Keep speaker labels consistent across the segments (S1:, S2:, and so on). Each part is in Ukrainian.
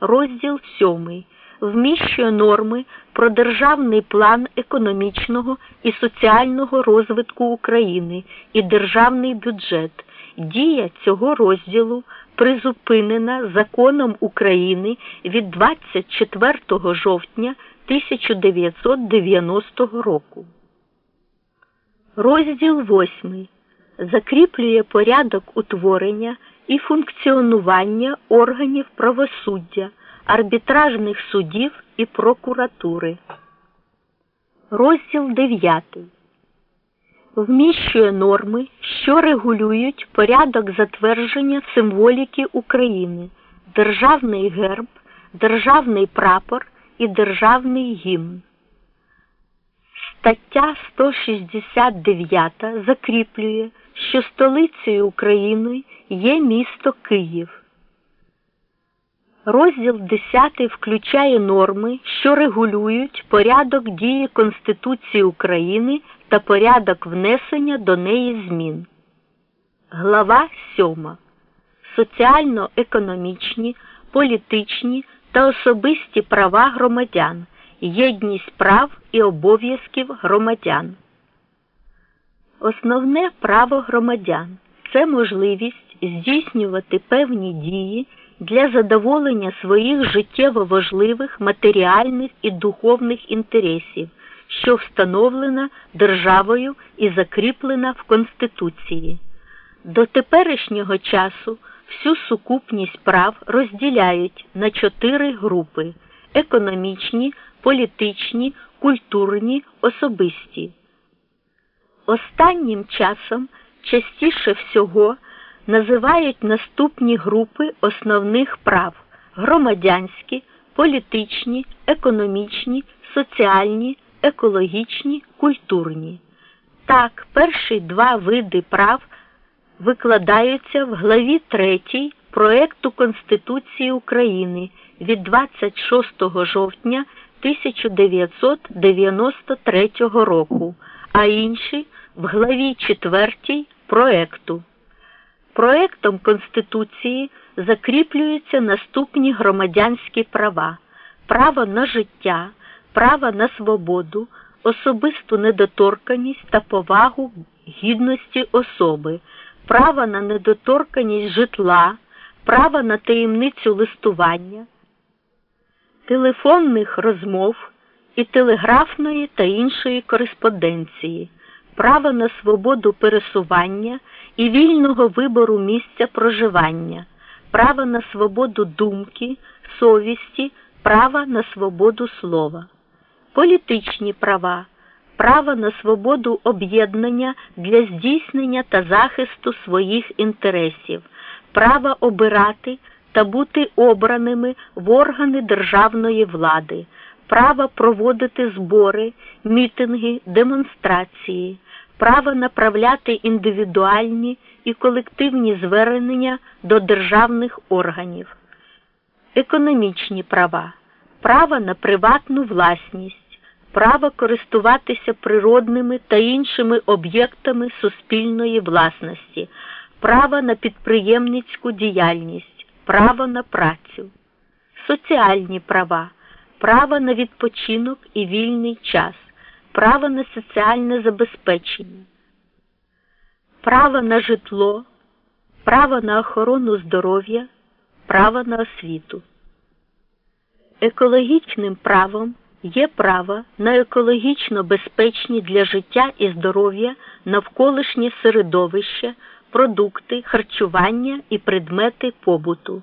S1: розділ 7 вміщує норми про державний план економічного і соціального розвитку України і державний бюджет. Дія цього розділу призупинена законом України від 24 жовтня 1990 року. Розділ 8 закріплює порядок утворення і функціонування органів правосуддя, арбітражних судів і прокуратури. Розділ 9 вміщує норми, що регулюють порядок затвердження символіки України, державний герб, державний прапор і державний гімн. Стаття 169 закріплює, що столицею України є місто Київ. Розділ 10 включає норми, що регулюють порядок дії Конституції України та порядок внесення до неї змін. Глава 7. Соціально-економічні, політичні та особисті права громадян, єдність прав і обов'язків громадян. Основне право громадян це можливість здійснювати певні дії для задоволення своїх життєво важливих матеріальних і духовних інтересів, що встановлена державою і закріплена в Конституції. До теперішнього часу всю сукупність прав розділяють на чотири групи економічні, політичні, культурні, особисті. Останнім часом частіше всього називають наступні групи основних прав громадянські, політичні, економічні, соціальні, екологічні, культурні. Так, перші два види прав викладаються в главі 3 проекту Конституції України від 26 жовтня 1993 року, а інші в главі 4 проекту. Проектом Конституції закріплюються наступні громадянські права: право на життя, право на свободу, особисту недоторканість та повагу гідності особи, право на недоторканість житла, право на таємницю листування, телефонних розмов і телеграфної та іншої кореспонденції, право на свободу пересування і вільного вибору місця проживання, право на свободу думки, совісті, право на свободу слова, політичні права, право на свободу об'єднання для здійснення та захисту своїх інтересів, право обирати та бути обраними в органи державної влади, право проводити збори, мітинги, демонстрації право направляти індивідуальні і колективні звернення до державних органів, економічні права, право на приватну власність, право користуватися природними та іншими об'єктами суспільної власності, право на підприємницьку діяльність, право на працю, соціальні права, право на відпочинок і вільний час право на соціальне забезпечення, право на житло, право на охорону здоров'я, право на освіту. Екологічним правом є право на екологічно безпечні для життя і здоров'я навколишнє середовище, продукти, харчування і предмети побуту.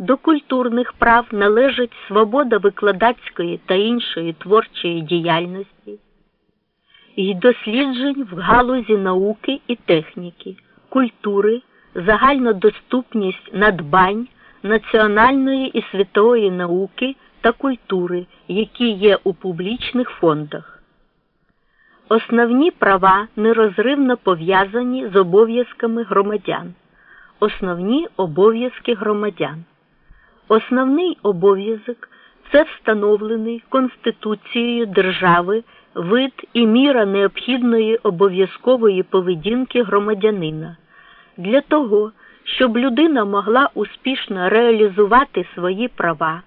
S1: До культурних прав належить свобода викладацької та іншої творчої діяльності і досліджень в галузі науки і техніки, культури, загальнодоступність надбань, національної і світової науки та культури, які є у публічних фондах. Основні права нерозривно пов'язані з обов'язками громадян. Основні обов'язки громадян. Основний обов'язок це встановлений Конституцією держави вид і міра необхідної обов'язкової поведінки громадянина. Для того, щоб людина могла успішно реалізувати свої права